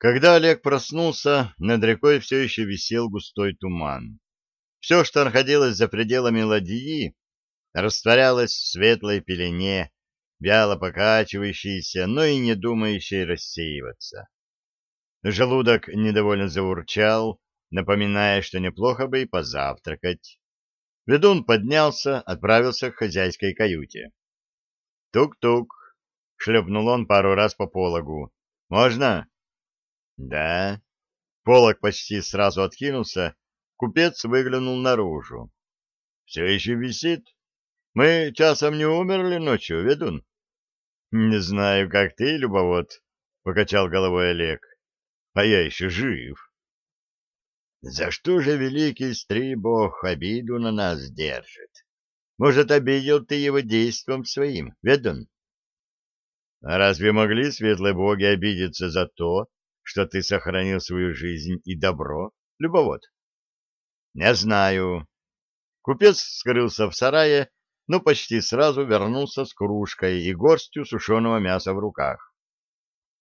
Когда Олег проснулся, над рекой все еще висел густой туман. Все, что находилось за пределами ладьи, растворялось в светлой пелене, вяло покачивающейся, но и не думающей рассеиваться. Желудок недовольно заурчал, напоминая, что неплохо бы и позавтракать. Ведун поднялся, отправился к хозяйской каюте. «Тук-тук!» — шлепнул он пару раз по пологу. «Можно?» Да. Полок почти сразу откинулся, купец выглянул наружу. Все еще висит. Мы часом не умерли ночью, ведун? Не знаю, как ты, любовод, покачал головой Олег. А я еще жив. За что же великий стрибог обиду на нас держит? Может, обидел ты его действом своим, ведун? А разве могли светлые боги обидеться за то, что ты сохранил свою жизнь и добро, любовод? — Не знаю. Купец скрылся в сарае, но почти сразу вернулся с кружкой и горстью сушеного мяса в руках.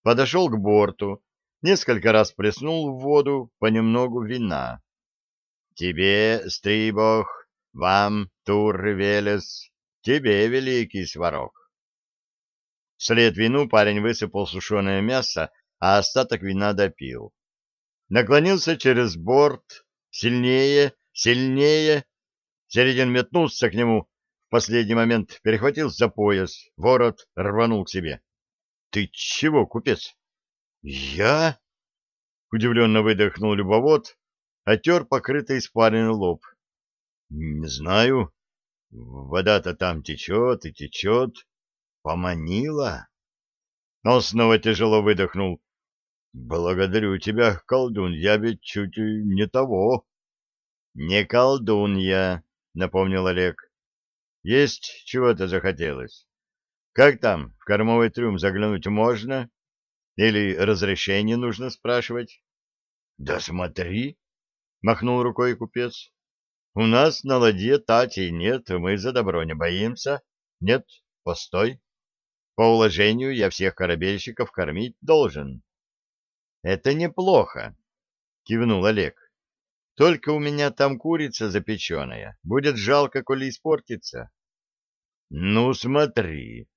Подошел к борту, несколько раз плеснул в воду понемногу вина. — Тебе, Стрибог, вам, Тур Велес, тебе, великий сварог. Вслед вину парень высыпал сушеное мясо а остаток вина допил. Наклонился через борт, сильнее, сильнее. Середин метнулся к нему, в последний момент перехватил за пояс, ворот рванул к себе. — Ты чего, купец? — Я? — удивленно выдохнул любовод, отер покрытый испаренный лоб. — Не знаю. Вода-то там течет и течет. Поманила. Он снова тяжело выдохнул. Благодарю тебя, колдун, я ведь чуть не того. Не колдун я, напомнил Олег. Есть чего-то захотелось. Как там, в кормовой трюм заглянуть можно? Или разрешение нужно спрашивать? Да смотри, махнул рукой купец. У нас на ладье тати нет, мы за добро не боимся. Нет, постой. По уложению я всех корабельщиков кормить должен. — Это неплохо, — кивнул Олег. — Только у меня там курица запеченная. Будет жалко, коли испортится. — Ну, смотри.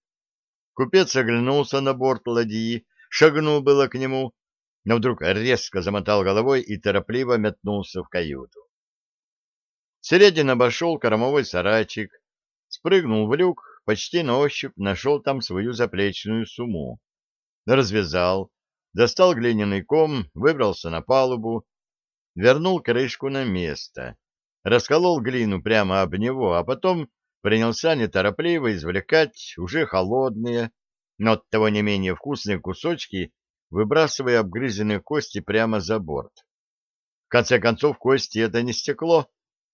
Купец оглянулся на борт ладьи, шагнул было к нему, но вдруг резко замотал головой и торопливо метнулся в каюту. Середин обошел кормовой сарайчик, спрыгнул в люк, почти на ощупь нашел там свою заплечную сумму. Развязал, достал глиняный ком, выбрался на палубу, вернул крышку на место, расколол глину прямо об него, а потом принялся неторопливо извлекать уже холодные, но оттого не менее вкусные кусочки, выбрасывая обгрызенные кости прямо за борт. В конце концов, кости — это не стекло,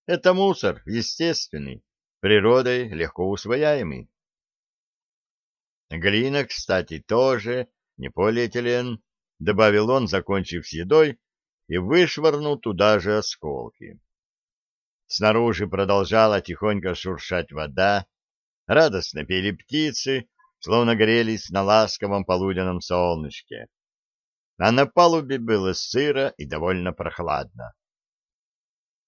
это мусор, естественный, природой легко усвояемый. Глина, кстати, тоже не полиэтилен, — добавил он, закончив с едой, и вышвырнул туда же осколки. Снаружи продолжала тихонько шуршать вода, радостно пели птицы, словно грелись на ласковом полуденном солнышке. А на палубе было сыро и довольно прохладно.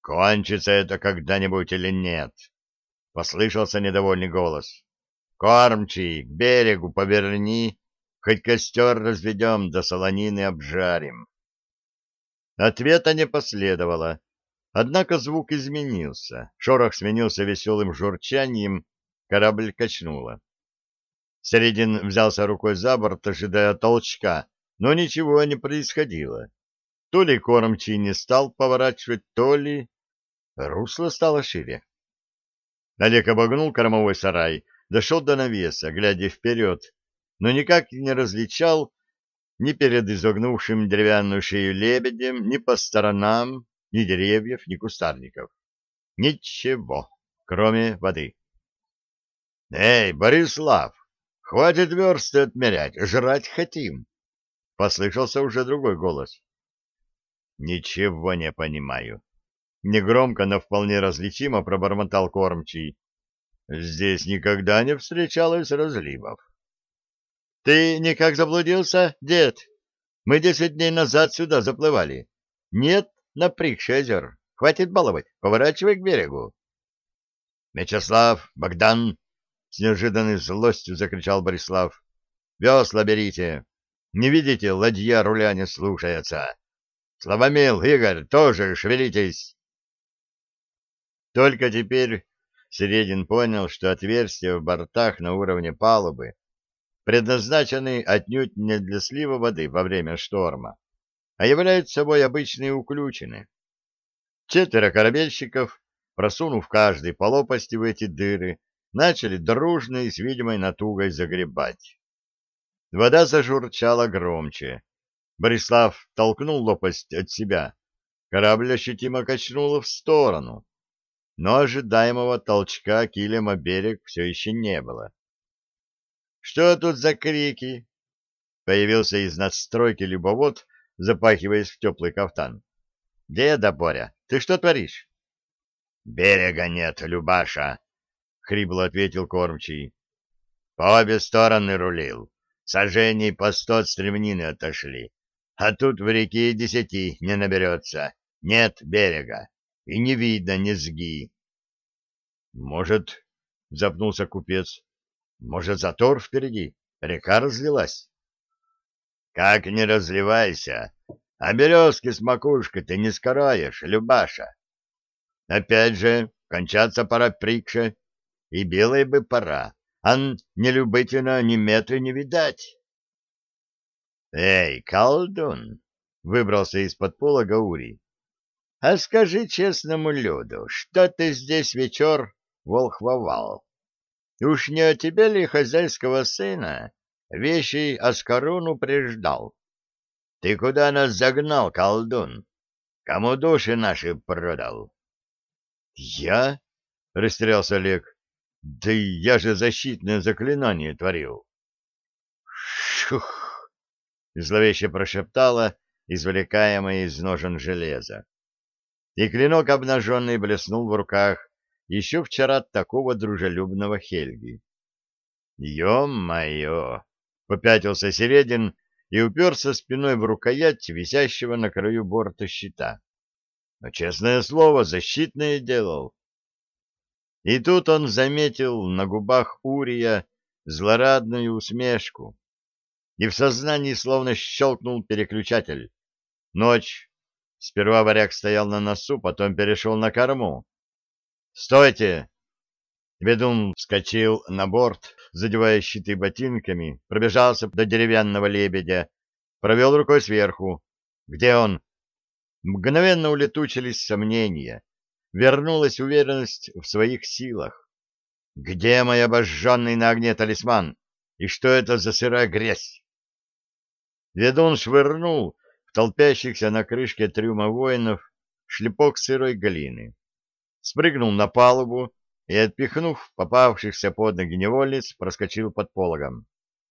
«Кончится это когда-нибудь или нет?» — послышался недовольный голос. «Кормчий, к берегу поверни Хоть костер разведем, да солонины обжарим. Ответа не последовало. Однако звук изменился. Шорох сменился веселым журчанием, корабль качнуло. Середин взялся рукой за борт, ожидая толчка, но ничего не происходило. То ли кормчий не стал поворачивать, то ли... Русло стало шире. Олег обогнул кормовой сарай, дошел до навеса, глядя вперед, но никак не различал ни перед изогнувшим деревянную шею лебедем, ни по сторонам, ни деревьев, ни кустарников. Ничего, кроме воды. — Эй, Борислав, хватит версты отмерять, жрать хотим! — послышался уже другой голос. — Ничего не понимаю. Негромко, но вполне различимо пробормотал кормчий. Здесь никогда не встречалось разливов. — Ты никак заблудился, дед? Мы десять дней назад сюда заплывали. Нет, на озер. Хватит баловать, поворачивай к берегу. — Мячеслав, Богдан! — с неожиданной злостью закричал Борислав. — Весла берите! Не видите, ладья руля не слушается. Славомил, Игорь, тоже шевелитесь! Только теперь Середин понял, что отверстия в бортах на уровне палубы предназначены отнюдь не для слива воды во время шторма, а являются собой обычные уключины. Четверо корабельщиков, просунув каждый по лопасти в эти дыры, начали дружно и с видимой натугой загребать. Вода зажурчала громче. Борислав толкнул лопасть от себя. Корабль ощутимо качнуло в сторону. Но ожидаемого толчка килем о берег все еще не было. «Что тут за крики?» Появился из надстройки любовод, запахиваясь в теплый кафтан. «Деда, Боря, ты что творишь?» «Берега нет, Любаша», — хрипло ответил кормчий. «По обе стороны рулил. Сожжений по сто от стремнины отошли. А тут в реке десяти не наберется. Нет берега. И не видно низги». «Может, — запнулся купец, может, затор впереди? Река разлилась? — Как не разливайся, а березки с макушкой ты не скроешь, Любаша. Опять же, кончаться пора прикше, и белой бы пора, а не любытина ни метры не видать. — Эй, колдун! — выбрался из-под пола Гаурий. — А скажи честному люду, что ты здесь вечер волхвовал? Уж не о тебе ли хозяйского сына вещи Аскаруну приждал? Ты куда нас загнал, колдун? Кому души наши продал? — Я? — растерялся Олег. — Да я же защитное заклинание творил. — Шух! — зловеще прошептала, извлекаемая из ножен железа. И клинок обнаженный блеснул в руках еще вчера такого дружелюбного Хельги. «Е-мое!» — попятился Середин и уперся спиной в рукоять висящего на краю борта щита. Но, честное слово, защитное делал. И тут он заметил на губах Урия злорадную усмешку, и в сознании словно щелкнул переключатель. Ночь. Сперва варяг стоял на носу, потом перешел на корму. «Стойте!» Ведун вскочил на борт, задевая щиты ботинками, пробежался до деревянного лебедя, провел рукой сверху. «Где он?» Мгновенно улетучились сомнения. Вернулась уверенность в своих силах. «Где мой обожженный на огне талисман? И что это за сырая грязь?» Ведун швырнул в толпящихся на крышке трюма воинов шлепок сырой глины спрыгнул на палубу и, отпихнув попавшихся под ноги невольниц, проскочил под пологом.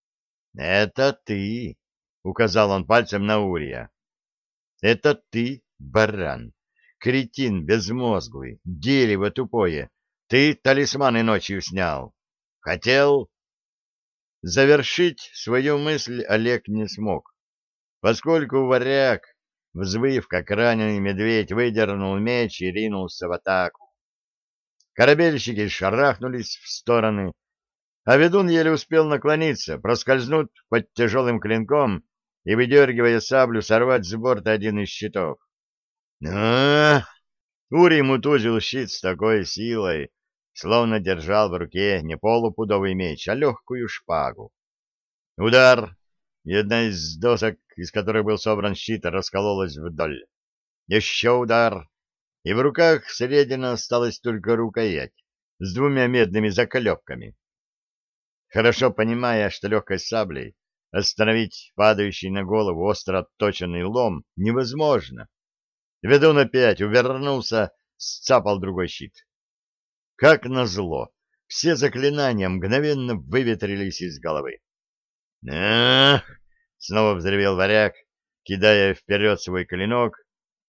— Это ты, — указал он пальцем на Урия. — Это ты, баран, кретин безмозглый, дерево тупое, ты талисманы ночью снял. Хотел... Завершить свою мысль Олег не смог, поскольку варяг, взвыв, как раненый медведь, выдернул меч и ринулся в атаку. Корабельщики шарахнулись в стороны, а ведун еле успел наклониться, проскользнуть под тяжелым клинком и, выдергивая саблю, сорвать с борта один из щитов. а Урий мутузил щит с такой силой, словно держал в руке не полупудовый меч, а легкую шпагу. Удар, и одна из досок, из которых был собран щит, раскололась вдоль. Еще удар, и в руках Средина осталась только рукоять с двумя медными заклепками. Хорошо понимая, что легкой саблей остановить падающий на голову остро отточенный лом невозможно, ведун опять увернулся, сцапал другой щит. Как назло, все заклинания мгновенно выветрились из головы. «Ах!» — снова взревел варяг, кидая вперед свой клинок,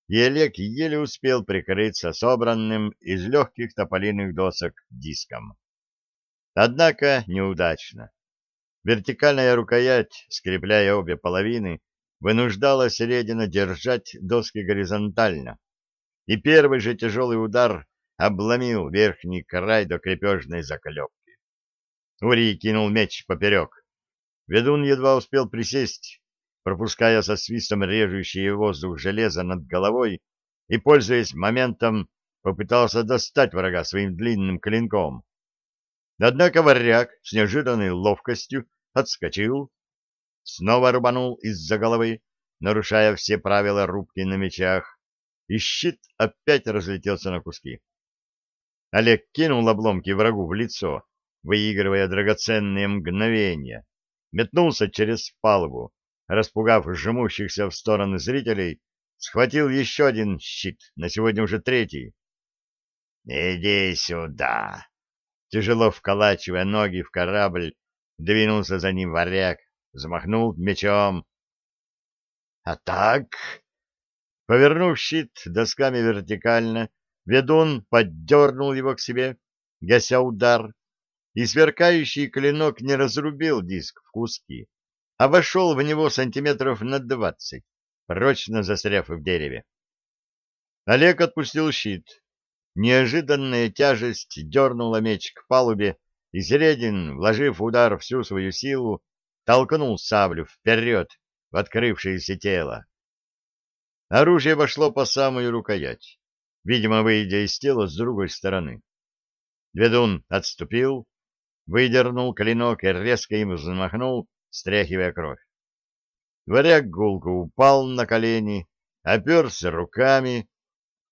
и Олег еле успел прикрыться собранным из легких тополиных досок диском. Однако неудачно. Вертикальная рукоять, скрепляя обе половины, вынуждала Середина держать доски горизонтально, и первый же тяжелый удар обломил верхний край до крепежной заклепки. Урий кинул меч поперек. Ведун едва успел присесть, пропуская со свистом режущий воздух железо над головой и, пользуясь моментом, попытался достать врага своим длинным клинком. Однако варяг с неожиданной ловкостью отскочил, снова рубанул из-за головы, нарушая все правила рубки на мечах, и щит опять разлетелся на куски. Олег кинул обломки врагу в лицо, выигрывая драгоценные мгновения, метнулся через палубу, распугав жмущихся в стороны зрителей, схватил еще один щит, на сегодня уже третий. «Иди сюда!» Тяжело вколачивая ноги в корабль, двинулся за ним варяг, взмахнул мечом. «А так...» Повернув щит досками вертикально, ведун поддернул его к себе, гася удар, и сверкающий клинок не разрубил диск в куски, а вошел в него сантиметров на двадцать, прочно застряв в дереве. Олег отпустил щит. Неожиданная тяжесть дернула меч к палубе, и Середин, вложив удар всю свою силу, толкнул саблю вперед в открывшееся тело. Оружие вошло по самую рукоять, видимо, выйдя из тела с другой стороны. Ведун отступил, выдернул клинок и резко им взмахнул, стряхивая кровь. Варяг гулко упал на колени, оперся руками,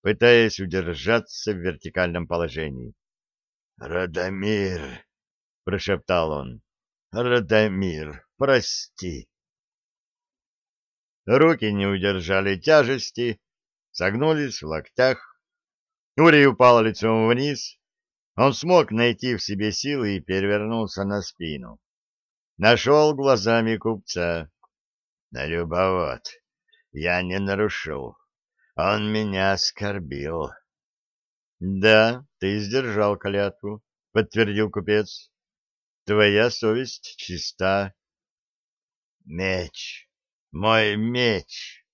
пытаясь удержаться в вертикальном положении. «Радомир!» — прошептал он. «Радомир, прости!» Руки не удержали тяжести, согнулись в локтях. Урий упал лицом вниз. Он смог найти в себе силы и перевернулся на спину. Нашел глазами купца. На любовод. Я не нарушил. Он меня оскорбил. — Да, ты сдержал клятву, — подтвердил купец. — Твоя совесть чиста. — Меч! Мой меч!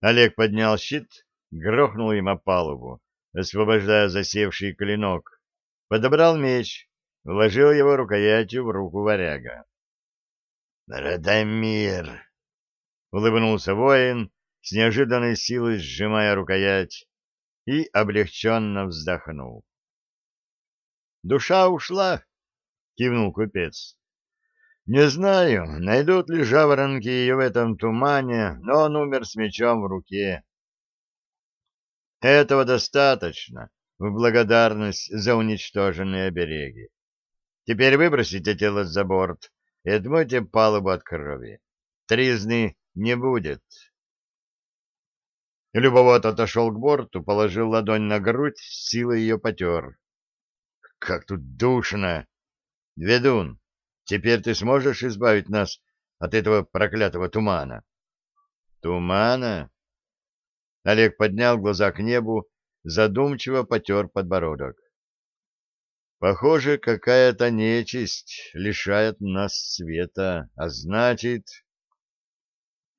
Олег поднял щит, грохнул им о палубу, освобождая засевший клинок, подобрал меч, вложил его рукоятью в руку варяга. «Радомир!» — улыбнулся воин, с неожиданной силой сжимая рукоять, и облегченно вздохнул. «Душа ушла!» — кивнул купец. Не знаю, найдут ли жаворонки ее в этом тумане, но он умер с мечом в руке. Этого достаточно в благодарность за уничтоженные обереги. Теперь выбросите тело за борт и отмойте палубу от крови. Тризны не будет. Любовод отошел к борту, положил ладонь на грудь, силой ее потер. — Как тут душно! Ведун, Теперь ты сможешь избавить нас от этого проклятого тумана? Тумана? Олег поднял глаза к небу, задумчиво потер подбородок. Похоже, какая-то нечисть лишает нас света, а значит...